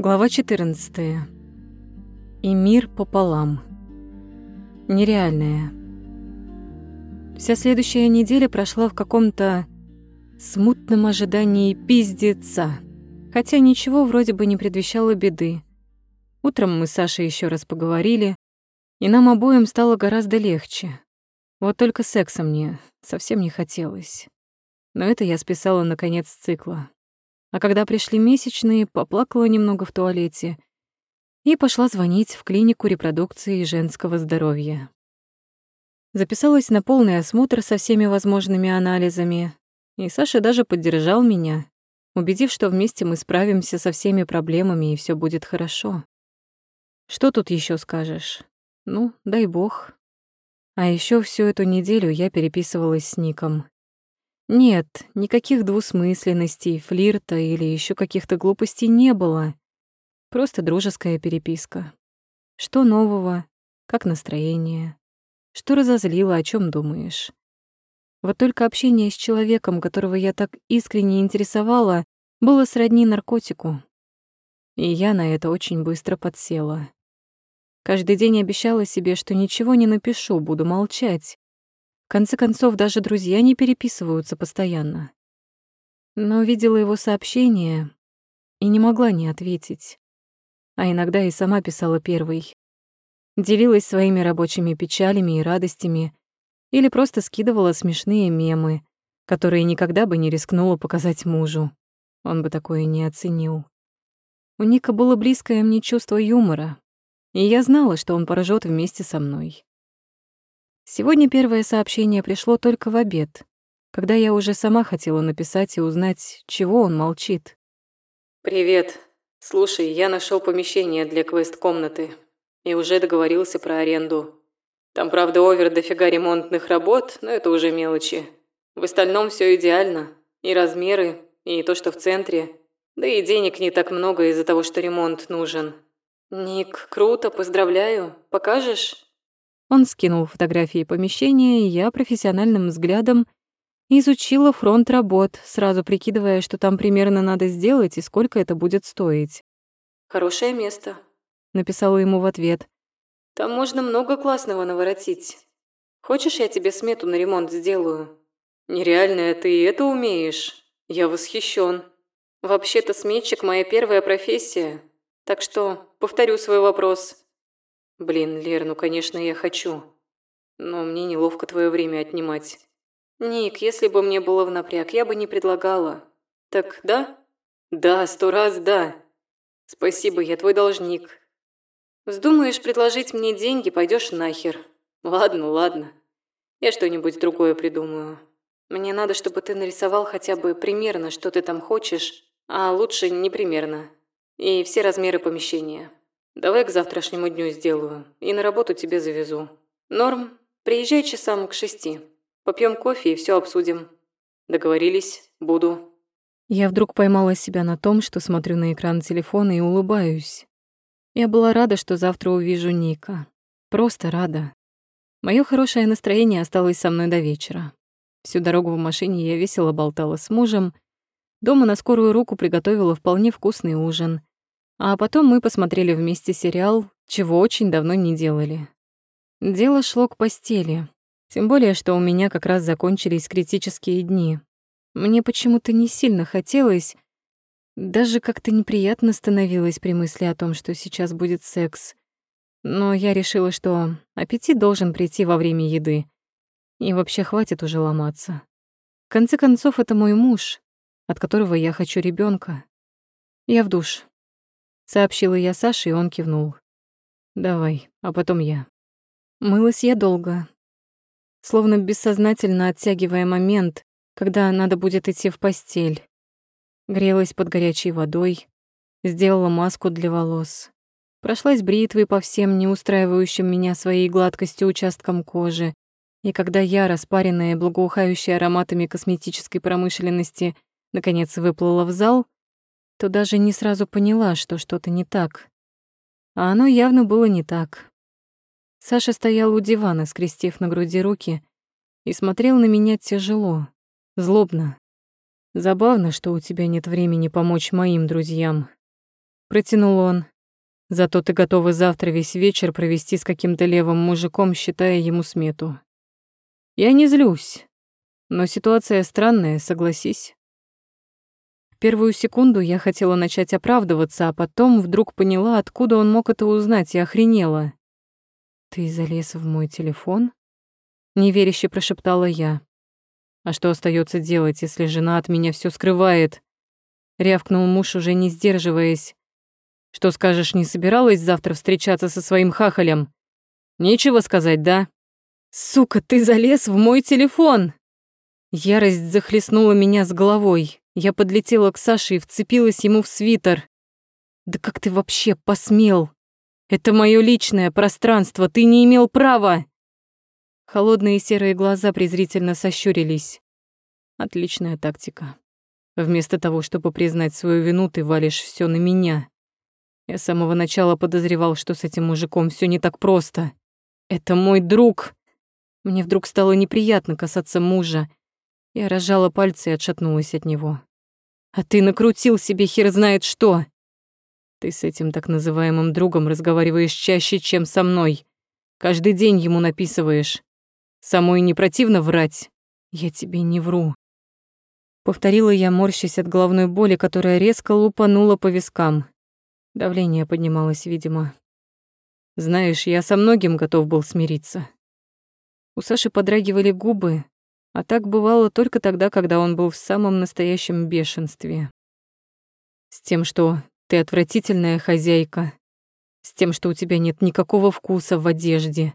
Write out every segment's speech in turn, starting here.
Глава 14. И мир пополам. Нереальное. Вся следующая неделя прошла в каком-то смутном ожидании пиздеца. Хотя ничего вроде бы не предвещало беды. Утром мы с Сашей еще раз поговорили, и нам обоим стало гораздо легче. Вот только секса мне совсем не хотелось. Но это я списала на конец цикла. А когда пришли месячные, поплакала немного в туалете и пошла звонить в клинику репродукции и женского здоровья. Записалась на полный осмотр со всеми возможными анализами, и Саша даже поддержал меня, убедив, что вместе мы справимся со всеми проблемами и все будет хорошо. Что тут еще скажешь? Ну, дай бог. А еще всю эту неделю я переписывалась с Ником. Нет, никаких двусмысленностей, флирта или еще каких-то глупостей не было. Просто дружеская переписка. Что нового? Как настроение? Что разозлило, о чем думаешь? Вот только общение с человеком, которого я так искренне интересовала, было сродни наркотику. И я на это очень быстро подсела. Каждый день обещала себе, что ничего не напишу, буду молчать. В конце концов, даже друзья не переписываются постоянно. Но видела его сообщение и не могла не ответить. А иногда и сама писала первой. Делилась своими рабочими печалями и радостями или просто скидывала смешные мемы, которые никогда бы не рискнула показать мужу. Он бы такое не оценил. У Ника было близкое мне чувство юмора, и я знала, что он поражет вместе со мной. Сегодня первое сообщение пришло только в обед, когда я уже сама хотела написать и узнать, чего он молчит. «Привет. Слушай, я нашел помещение для квест-комнаты и уже договорился про аренду. Там, правда, овер дофига ремонтных работ, но это уже мелочи. В остальном все идеально. И размеры, и то, что в центре. Да и денег не так много из-за того, что ремонт нужен. Ник, круто, поздравляю. Покажешь?» Он скинул фотографии помещения, и я профессиональным взглядом изучила фронт работ, сразу прикидывая, что там примерно надо сделать и сколько это будет стоить. «Хорошее место», — написала ему в ответ. «Там можно много классного наворотить. Хочешь, я тебе смету на ремонт сделаю? Нереальная, ты и это умеешь. Я восхищен. Вообще-то сметчик — моя первая профессия. Так что повторю свой вопрос. Блин, Лер, ну конечно я хочу. Но мне неловко твое время отнимать. Ник, если бы мне было в напряг, я бы не предлагала. Так, да? Да, сто раз да. Спасибо, я твой должник. Вздумаешь предложить мне деньги, пойдешь нахер. Ладно, ладно. Я что-нибудь другое придумаю. Мне надо, чтобы ты нарисовал хотя бы примерно, что ты там хочешь, а лучше не примерно. И все размеры помещения. Давай к завтрашнему дню сделаю и на работу тебе завезу. Норм, приезжай часам к шести. Попьем кофе и все обсудим. Договорились? Буду. Я вдруг поймала себя на том, что смотрю на экран телефона и улыбаюсь. Я была рада, что завтра увижу Ника. Просто рада. Мое хорошее настроение осталось со мной до вечера. Всю дорогу в машине я весело болтала с мужем. Дома на скорую руку приготовила вполне вкусный ужин. А потом мы посмотрели вместе сериал, чего очень давно не делали. Дело шло к постели. Тем более, что у меня как раз закончились критические дни. Мне почему-то не сильно хотелось, даже как-то неприятно становилось при мысли о том, что сейчас будет секс. Но я решила, что аппетит должен прийти во время еды. И вообще хватит уже ломаться. В конце концов, это мой муж, от которого я хочу ребенка. Я в душ. Сообщила я Саше, и он кивнул. «Давай, а потом я». Мылась я долго, словно бессознательно оттягивая момент, когда надо будет идти в постель. Грелась под горячей водой, сделала маску для волос. Прошлась бритвой по всем не устраивающим меня своей гладкостью участкам кожи, и когда я, распаренная и благоухающая ароматами косметической промышленности, наконец выплыла в зал, то даже не сразу поняла, что что-то не так. А оно явно было не так. Саша стоял у дивана, скрестив на груди руки, и смотрел на меня тяжело, злобно. Забавно, что у тебя нет времени помочь моим друзьям. протянул он. Зато ты готова завтра весь вечер провести с каким-то левым мужиком, считая ему смету. Я не злюсь, но ситуация странная, согласись. Первую секунду я хотела начать оправдываться, а потом вдруг поняла, откуда он мог это узнать, и охренела. «Ты залез в мой телефон?» Неверяще прошептала я. «А что остается делать, если жена от меня все скрывает?» Рявкнул муж, уже не сдерживаясь. «Что скажешь, не собиралась завтра встречаться со своим хахалем? Нечего сказать, да?» «Сука, ты залез в мой телефон!» Ярость захлестнула меня с головой. Я подлетела к Саше и вцепилась ему в свитер. «Да как ты вообще посмел? Это мое личное пространство, ты не имел права!» Холодные серые глаза презрительно сощурились. Отличная тактика. Вместо того, чтобы признать свою вину, ты валишь все на меня. Я с самого начала подозревал, что с этим мужиком все не так просто. Это мой друг. Мне вдруг стало неприятно касаться мужа, я разжала пальцы и отшатнулась от него. «А ты накрутил себе хер знает что!» «Ты с этим так называемым другом разговариваешь чаще, чем со мной. Каждый день ему написываешь. Самой не противно врать? Я тебе не вру». Повторила я, морщась от головной боли, которая резко лупанула по вискам. Давление поднималось, видимо. Знаешь, я со многим готов был смириться. У Саши подрагивали губы, а так бывало только тогда, когда он был в самом настоящем бешенстве. С тем, что ты отвратительная хозяйка. С тем, что у тебя нет никакого вкуса в одежде.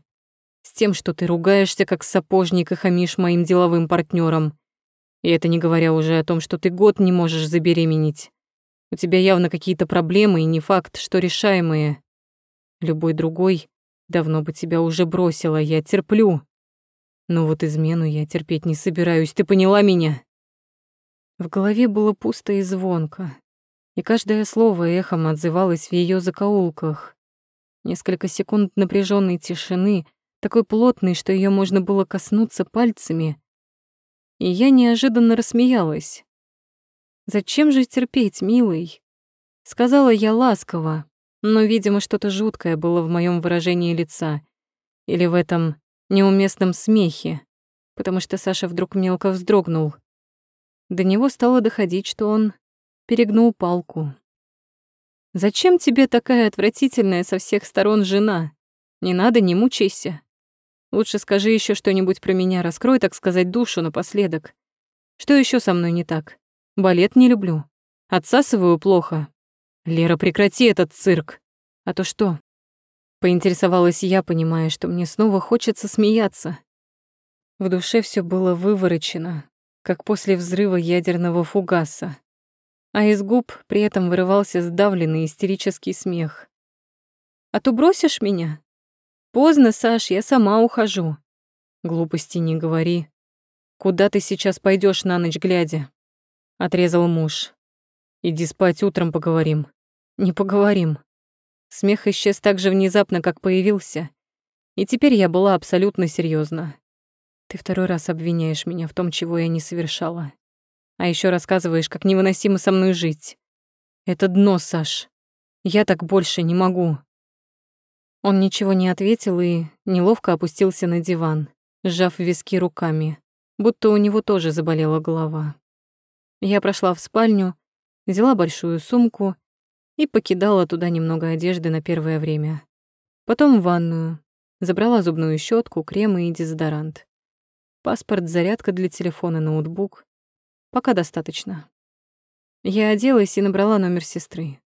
С тем, что ты ругаешься как сапожник и хамишь моим деловым партнерам. И это не говоря уже о том, что ты год не можешь забеременеть. У тебя явно какие-то проблемы, и не факт, что решаемые. Любой другой давно бы тебя уже бросила, я терплю. Но вот измену я терпеть не собираюсь, ты поняла меня? В голове было пусто и звонко, и каждое слово эхом отзывалось в ее закоулках. Несколько секунд напряженной тишины, такой плотной, что ее можно было коснуться пальцами, и я неожиданно рассмеялась. «Зачем же терпеть, милый?» Сказала я ласково, но, видимо, что-то жуткое было в моем выражении лица. Или в этом неуместном смехе, потому что Саша вдруг мелко вздрогнул. До него стало доходить, что он перегнул палку. «Зачем тебе такая отвратительная со всех сторон жена? Не надо, не мучайся. Лучше скажи еще что-нибудь про меня, раскрой, так сказать, душу напоследок. Что еще со мной не так? Балет не люблю. Отсасываю плохо. Лера, прекрати этот цирк. А то что, Поинтересовалась я, понимая, что мне снова хочется смеяться. В душе все было выворочено, как после взрыва ядерного фугаса. А из губ при этом вырывался сдавленный истерический смех. «А то бросишь меня? Поздно, Саш, я сама ухожу». «Глупости не говори. Куда ты сейчас пойдешь на ночь глядя?» Отрезал муж. «Иди спать, утром поговорим». «Не поговорим. Смех исчез так же внезапно, как появился. И теперь я была абсолютно серьезна. Ты второй раз обвиняешь меня в том, чего я не совершала. А еще рассказываешь, как невыносимо со мной жить. Это дно, Саш. Я так больше не могу. Он ничего не ответил и неловко опустился на диван, сжав виски руками, будто у него тоже заболела голова. Я прошла в спальню, взяла большую сумку и покидала туда немного одежды на первое время. Потом в ванную. Забрала зубную щетку, крем и дезодорант. Паспорт, зарядка для телефона, ноутбук. Пока достаточно. Я оделась и набрала номер сестры.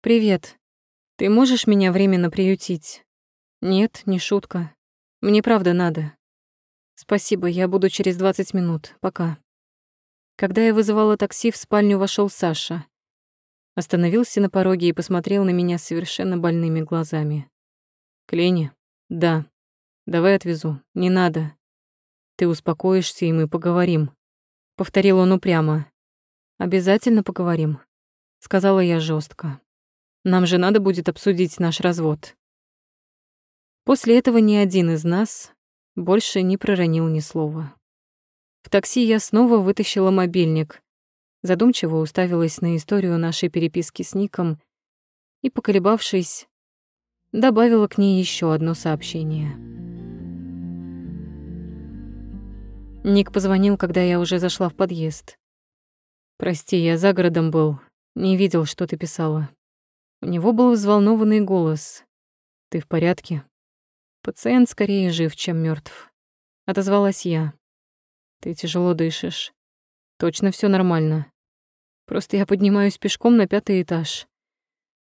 «Привет. Ты можешь меня временно приютить?» «Нет, не шутка. Мне правда надо. Спасибо, я буду через 20 минут. Пока». Когда я вызывала такси, в спальню вошел Саша. Остановился на пороге и посмотрел на меня совершенно больными глазами. «Клени? Да. Давай отвезу. Не надо. Ты успокоишься, и мы поговорим», — повторил он упрямо. «Обязательно поговорим», — сказала я жестко. «Нам же надо будет обсудить наш развод». После этого ни один из нас больше не проронил ни слова. В такси я снова вытащила мобильник, Задумчиво уставилась на историю нашей переписки с Ником и, поколебавшись, добавила к ней еще одно сообщение. Ник позвонил, когда я уже зашла в подъезд. «Прости, я за городом был, не видел, что ты писала». У него был взволнованный голос. «Ты в порядке?» «Пациент скорее жив, чем мертв. отозвалась я. «Ты тяжело дышишь. Точно все нормально. Просто я поднимаюсь пешком на пятый этаж.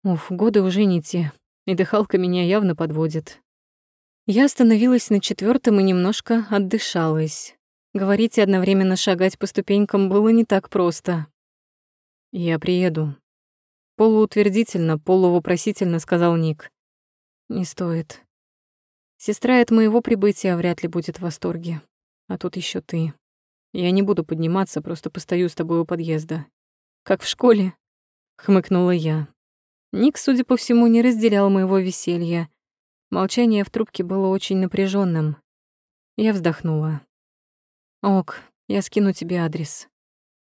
Уф, годы уже не те, и дыхалка меня явно подводит». Я остановилась на четвертом и немножко отдышалась. Говорить и одновременно шагать по ступенькам было не так просто. «Я приеду». Полуутвердительно, полувопросительно сказал Ник. «Не стоит. Сестра от моего прибытия вряд ли будет в восторге. А тут еще ты. Я не буду подниматься, просто постою с тобой у подъезда. Как в школе?» — хмыкнула я. Ник, судя по всему, не разделял моего веселья. Молчание в трубке было очень напряженным. Я вздохнула. Ок, я скину тебе адрес.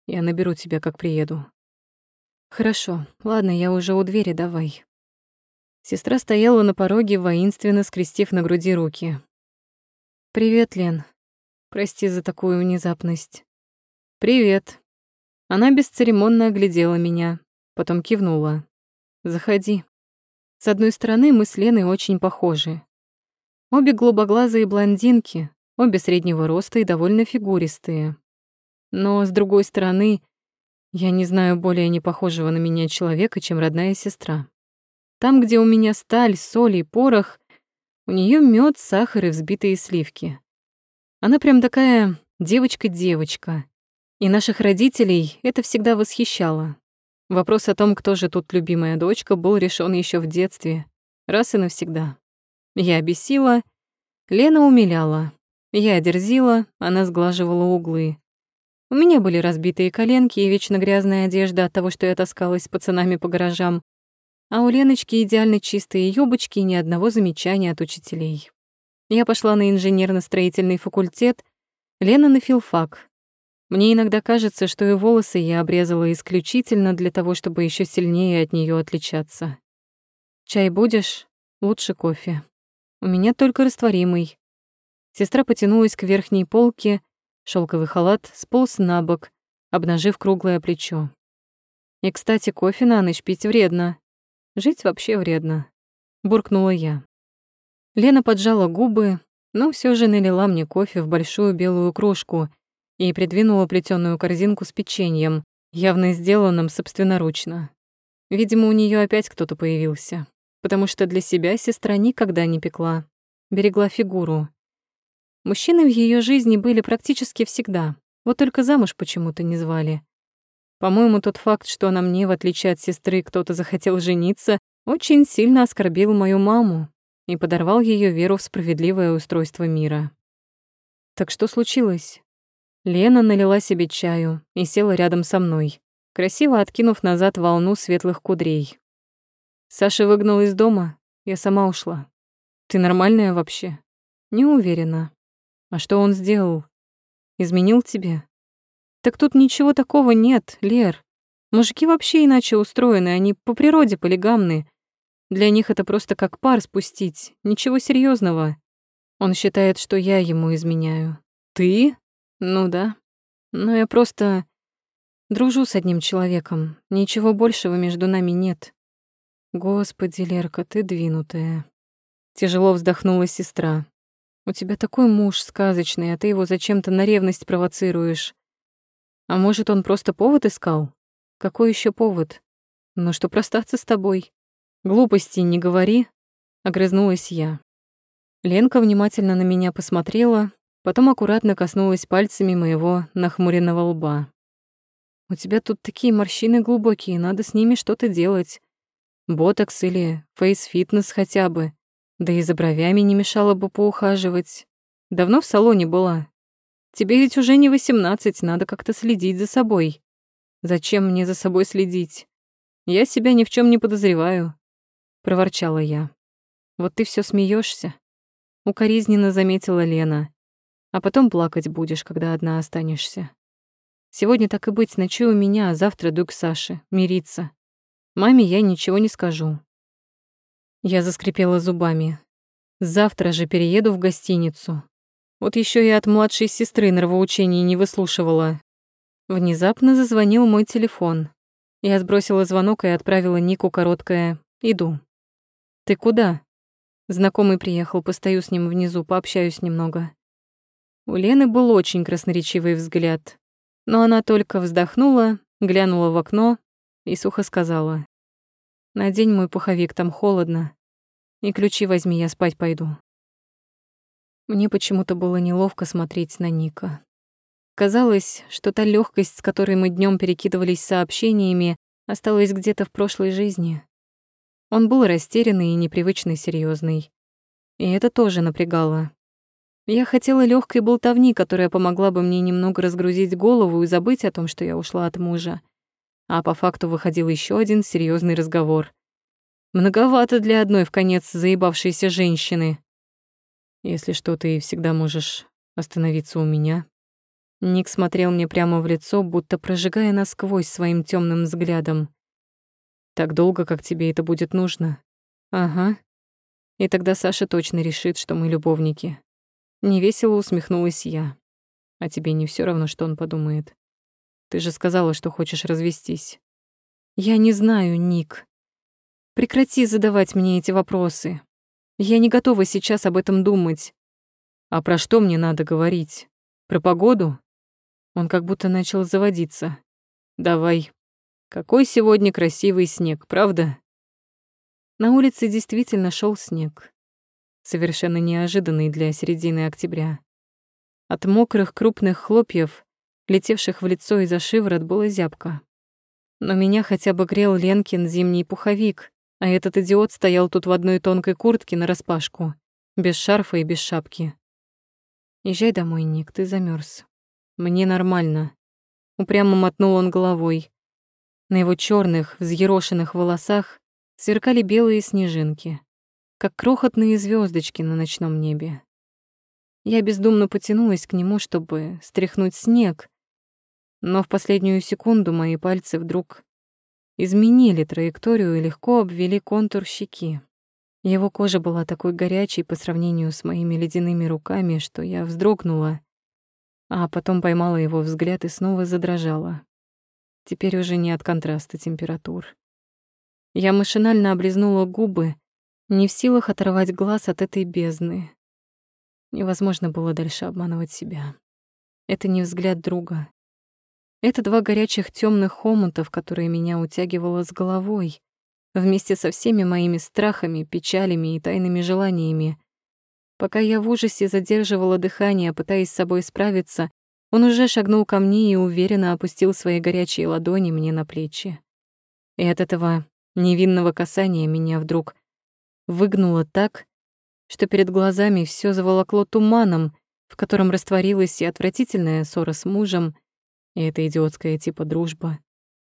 Я наберу тебя, как приеду. Хорошо, ладно, я уже у двери, давай. Сестра стояла на пороге, воинственно скрестив на груди руки. «Привет, Лен. Прости за такую внезапность». «Привет». Она бесцеремонно оглядела меня, потом кивнула. «Заходи». С одной стороны, мы с Леной очень похожи. Обе голубоглазые блондинки, обе среднего роста и довольно фигуристые. Но, с другой стороны, я не знаю более непохожего на меня человека, чем родная сестра. Там, где у меня сталь, соль и порох, у нее мед, сахар и взбитые сливки. Она прям такая девочка-девочка. И наших родителей это всегда восхищало. Вопрос о том, кто же тут любимая дочка, был решен еще в детстве, раз и навсегда. Я бесила, Лена умиляла. Я дерзила, она сглаживала углы. У меня были разбитые коленки и вечно грязная одежда от того, что я таскалась с пацанами по гаражам, а у Леночки идеально чистые юбочки и ни одного замечания от учителей. Я пошла на инженерно-строительный факультет, Лена на филфак. Мне иногда кажется, что и волосы я обрезала исключительно для того, чтобы еще сильнее от нее отличаться. «Чай будешь? Лучше кофе. У меня только растворимый. Сестра потянулась к верхней полке, шелковый халат сполз на бок, обнажив круглое плечо. И, кстати, кофе на ночь пить вредно. Жить вообще вредно, буркнула я. Лена поджала губы, но все же налила мне кофе в большую белую кружку и придвинула плетеную корзинку с печеньем, явно сделанным собственноручно. Видимо, у нее опять кто-то появился, потому что для себя сестра никогда не пекла, берегла фигуру. Мужчины в ее жизни были практически всегда, вот только замуж почему-то не звали. По-моему, тот факт, что на мне, в отличие от сестры, кто-то захотел жениться, очень сильно оскорбил мою маму и подорвал ее веру в справедливое устройство мира. Так что случилось? Лена налила себе чаю и села рядом со мной, красиво откинув назад волну светлых кудрей. Саша выгнал из дома, я сама ушла. Ты нормальная вообще? Не уверена. А что он сделал? Изменил тебе? Так тут ничего такого нет, Лер. Мужики вообще иначе устроены, они по природе полигамны. Для них это просто как пар спустить, ничего серьезного. Он считает, что я ему изменяю. Ты? Ну да. Но я просто дружу с одним человеком. Ничего большего между нами нет. Господи, Лерка, ты двинутая. Тяжело вздохнула сестра. У тебя такой муж сказочный, а ты его зачем-то на ревность провоцируешь. А может, он просто повод искал? Какой еще повод? Ну, что простаться с тобой. Глупости не говори, огрызнулась я. Ленка внимательно на меня посмотрела, потом аккуратно коснулась пальцами моего нахмуренного лба. У тебя тут такие морщины глубокие, надо с ними что-то делать. Ботокс или фейс-фитнес хотя бы. Да и за бровями не мешало бы поухаживать. Давно в салоне была. Тебе ведь уже не восемнадцать, надо как-то следить за собой. Зачем мне за собой следить? Я себя ни в чем не подозреваю, проворчала я. Вот ты все смеешься, укоризненно заметила Лена. А потом плакать будешь, когда одна останешься. Сегодня так и быть, ночуй у меня, а завтра дуй к Саше, мириться. Маме я ничего не скажу. Я заскрипела зубами. Завтра же перееду в гостиницу. Вот еще и от младшей сестры нравоучений не выслушивала. Внезапно зазвонил мой телефон. Я сбросила звонок и отправила Нику короткое «Иду». «Ты куда?» Знакомый приехал, постою с ним внизу, пообщаюсь немного. У Лены был очень красноречивый взгляд, но она только вздохнула, глянула в окно и сухо сказала. «Надень мой пуховик, там холодно. И ключи возьми, я спать пойду». Мне почему-то было неловко смотреть на Ника. Казалось, что та легкость, с которой мы днем перекидывались сообщениями, осталась где-то в прошлой жизни. Он был растерянный и непривычно серьезный. И это тоже напрягало. Я хотела легкой болтовни, которая помогла бы мне немного разгрузить голову и забыть о том, что я ушла от мужа. А по факту выходил еще один серьезный разговор. Многовато для одной в конец заебавшейся женщины. Если что, ты всегда можешь остановиться у меня. Ник смотрел мне прямо в лицо, будто прожигая насквозь своим темным взглядом. Так долго, как тебе это будет нужно. Ага. И тогда Саша точно решит, что мы любовники. Невесело усмехнулась я. А тебе не все равно, что он подумает. Ты же сказала, что хочешь развестись. Я не знаю, Ник. Прекрати задавать мне эти вопросы. Я не готова сейчас об этом думать. А про что мне надо говорить? Про погоду? Он как будто начал заводиться. Давай. Какой сегодня красивый снег, правда? На улице действительно шел снег. Совершенно неожиданный для середины октября. От мокрых крупных хлопьев, летевших в лицо и за шиворот, было зябко. Но меня хотя бы грел Ленкин зимний пуховик, а этот идиот стоял тут в одной тонкой куртке нараспашку, без шарфа и без шапки. «Езжай домой, Ник, ты замерз. Мне нормально». Упрямо мотнул он головой. На его черных, взъерошенных волосах сверкали белые снежинки, как крохотные звездочки на ночном небе. Я бездумно потянулась к нему, чтобы стряхнуть снег, но в последнюю секунду мои пальцы вдруг изменили траекторию и легко обвели контур щеки. Его кожа была такой горячей по сравнению с моими ледяными руками, что я вздрогнула, а потом поймала его взгляд и снова задрожала. Теперь уже не от контраста температур. Я машинально облизнула губы, не в силах оторвать глаз от этой бездны. Невозможно было дальше обманывать себя. Это не взгляд друга, это два горячих темных хомутов, которые меня утягивало с головой, вместе со всеми моими страхами, печалями и тайными желаниями. Пока я в ужасе задерживала дыхание, пытаясь с собой справиться, он уже шагнул ко мне и уверенно опустил свои горячие ладони мне на плечи. И от этого невинного касания меня вдруг выгнуло так, что перед глазами все заволокло туманом, в котором растворилась и отвратительная ссора с мужем, и эта идиотская типа дружба,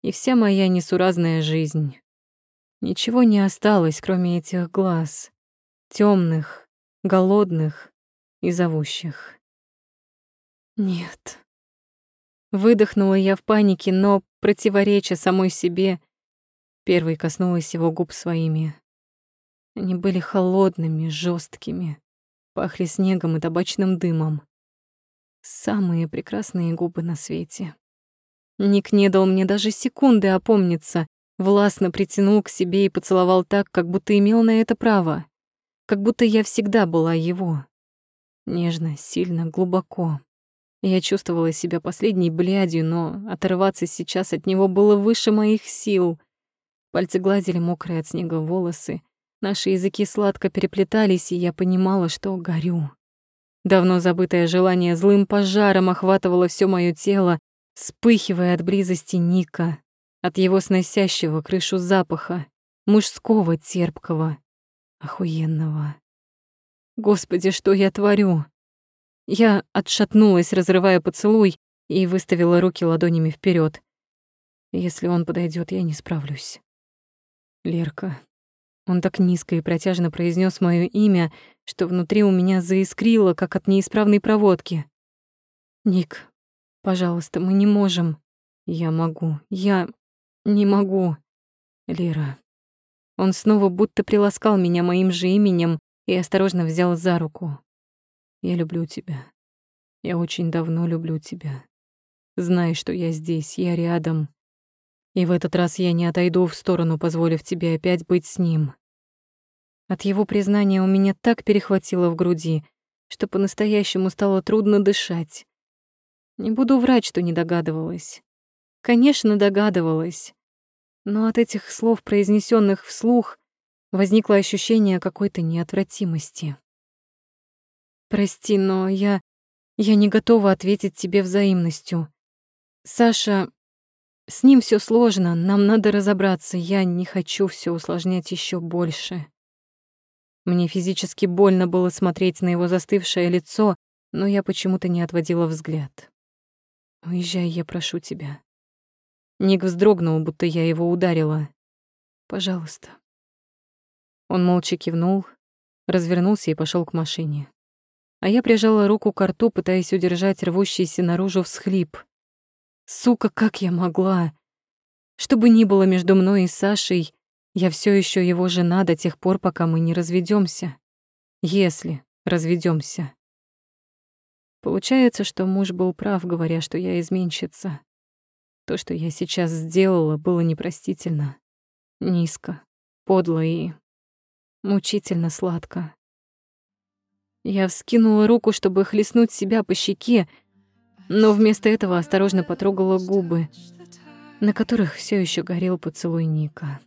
и вся моя несуразная жизнь. Ничего не осталось, кроме этих глаз, темных, голодных и зовущих. Нет. Выдохнула я в панике, но, противореча самой себе, первой коснулась его губ своими. Они были холодными, жесткими, пахли снегом и табачным дымом. Самые прекрасные губы на свете. Ник не дал мне даже секунды опомниться, властно притянул к себе и поцеловал так, как будто имел на это право, как будто я всегда была его. Нежно, сильно, глубоко. Я чувствовала себя последней блядью, но оторваться сейчас от него было выше моих сил. Пальцы гладили мокрые от снега волосы, наши языки сладко переплетались, и я понимала, что горю. Давно забытое желание злым пожаром охватывало все моё тело, вспыхивая от близости Ника, от его сносящего крышу запаха, мужского терпкого, охуенного. Господи, что я творю? Я отшатнулась, разрывая поцелуй, и выставила руки ладонями вперед. Если он подойдет, я не справлюсь. Лерка, он так низко и протяжно произнес моё имя, что внутри у меня заискрило, как от неисправной проводки. «Ник, пожалуйста, мы не можем». «Я могу. Я не могу. Лера». Он снова будто приласкал меня моим же именем и осторожно взял за руку. «Я люблю тебя. Я очень давно люблю тебя. Знай, что я здесь, я рядом. И в этот раз я не отойду в сторону, позволив тебе опять быть с ним». От его признания у меня так перехватило в груди, что по-настоящему стало трудно дышать. Не буду врать, что не догадывалась. Конечно, догадывалась. Но от этих слов, произнесенных вслух, возникло ощущение какой-то неотвратимости. «Прости, но я... я не готова ответить тебе взаимностью. Саша... С ним все сложно, нам надо разобраться, я не хочу все усложнять еще больше». Мне физически больно было смотреть на его застывшее лицо, но я почему-то не отводила взгляд. «Уезжай, я прошу тебя». Ник вздрогнул, будто я его ударила. «Пожалуйста». Он молча кивнул, развернулся и пошел к машине. А я прижала руку к рту, пытаясь удержать рвущийся наружу всхлип. Сука, как я могла? Что бы ни было между мной и Сашей, я все еще его жена до тех пор, пока мы не разведемся. Если разведемся. Получается, что муж был прав, говоря, что я изменщица. То, что я сейчас сделала, было непростительно. Низко, подло и мучительно сладко. Я вскинула руку, чтобы хлестнуть себя по щеке, но вместо этого осторожно потрогала губы, на которых все еще горел поцелуй Ника.